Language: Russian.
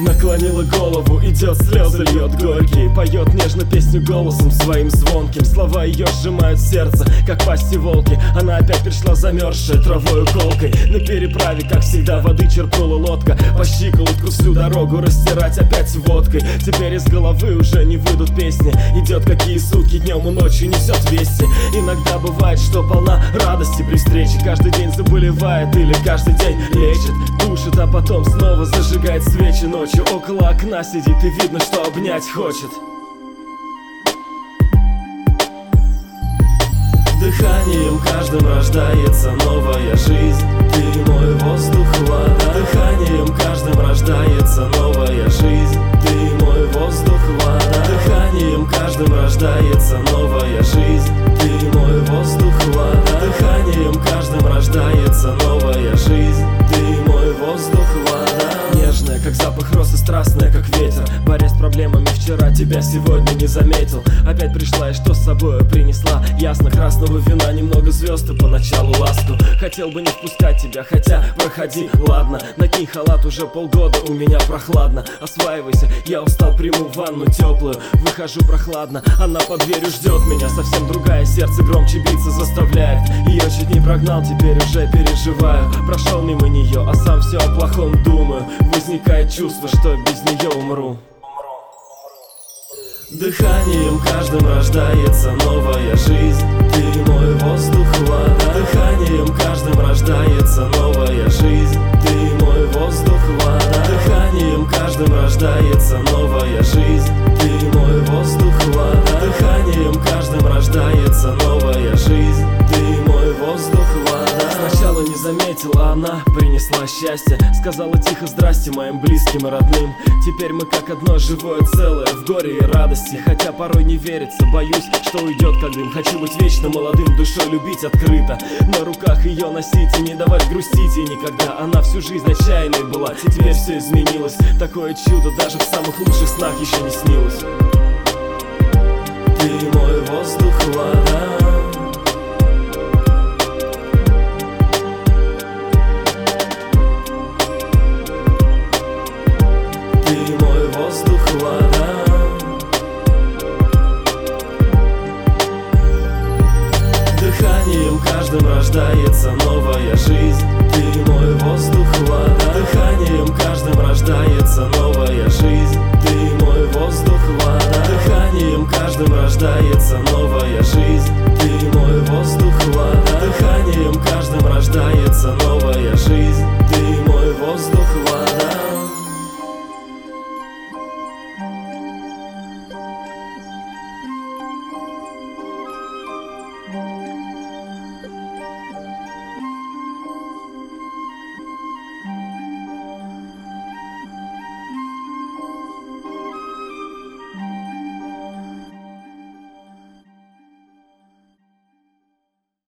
Наклонила голову, идет слезы, льет горькие Поет нежно песню голосом своим звонким. Слова ее сжимают сердце, как пасти волки. Она опять пришла замерзшая травою колкой На переправе, как всегда, воды черпнула лодка. По щиколотку всю дорогу растирать опять водкой. Теперь из головы уже не выйдут песни. Идет какие сутки, днем и ночью несет вести. Иногда бывает, что полна радости при встрече. Каждый день заболевает или каждый день лечит. Душит, а потом снова зажигает свечи. Ночью Около окна сидит и видно, что обнять хочет Дыханием каждым рождается новая жизнь. Ты мой воздух, вода. Дыханием каждым рождается новая жизнь. Ты мой воздух, вода. Дыханием каждым рождается новая жизнь. Ты мой воздух, вода. Дыханием каждым рождается новая жизнь тебя сегодня не заметил. Опять пришла и что с собой принесла? Ясно, красного вина, немного звезд и поначалу ласку Хотел бы не впускать тебя, хотя проходи, ладно. Накинь халат, уже полгода у меня прохладно. Осваивайся, я устал, приму ванну теплую. Выхожу прохладно, она под дверью ждет меня. Совсем другая, сердце громче биться заставляет. Ее чуть не прогнал, теперь уже переживаю. Прошел мимо нее, а сам все о плохом думаю. Возникает чувство, что без нее умру Дыханием каждым рождается новая жизнь. Ты мой воздух, вода Дыханием каждым рождается новая жизнь. Ты мой воздух, вода Дыханием каждым рождается новая жизнь. Ты мой воздух, вода Дыханием каждым рождается новая не заметила, она принесла счастье. Сказала тихо здрасте моим близким и родным Теперь мы как одно живое целое В горе и радости, хотя порой не верится Боюсь, что уйдет как дым. Хочу быть вечно молодым, душой любить открыто. На руках ее носить и не давать грустить ей никогда. Она всю жизнь отчаянной была, теперь все изменилось. Такое чудо даже в самых лучших снах еще не снилось. Ты мой воздух, вода воздух, вода Дыханием каждым рождается новая жизнь. Ты мой воздух, вода Дыханием каждым рождается новая жизнь. Ты мой воздух, вода Дыханием каждым рождается новая жизнь. Ты мой воздух, вода Дыханием каждым рождается новая жизнь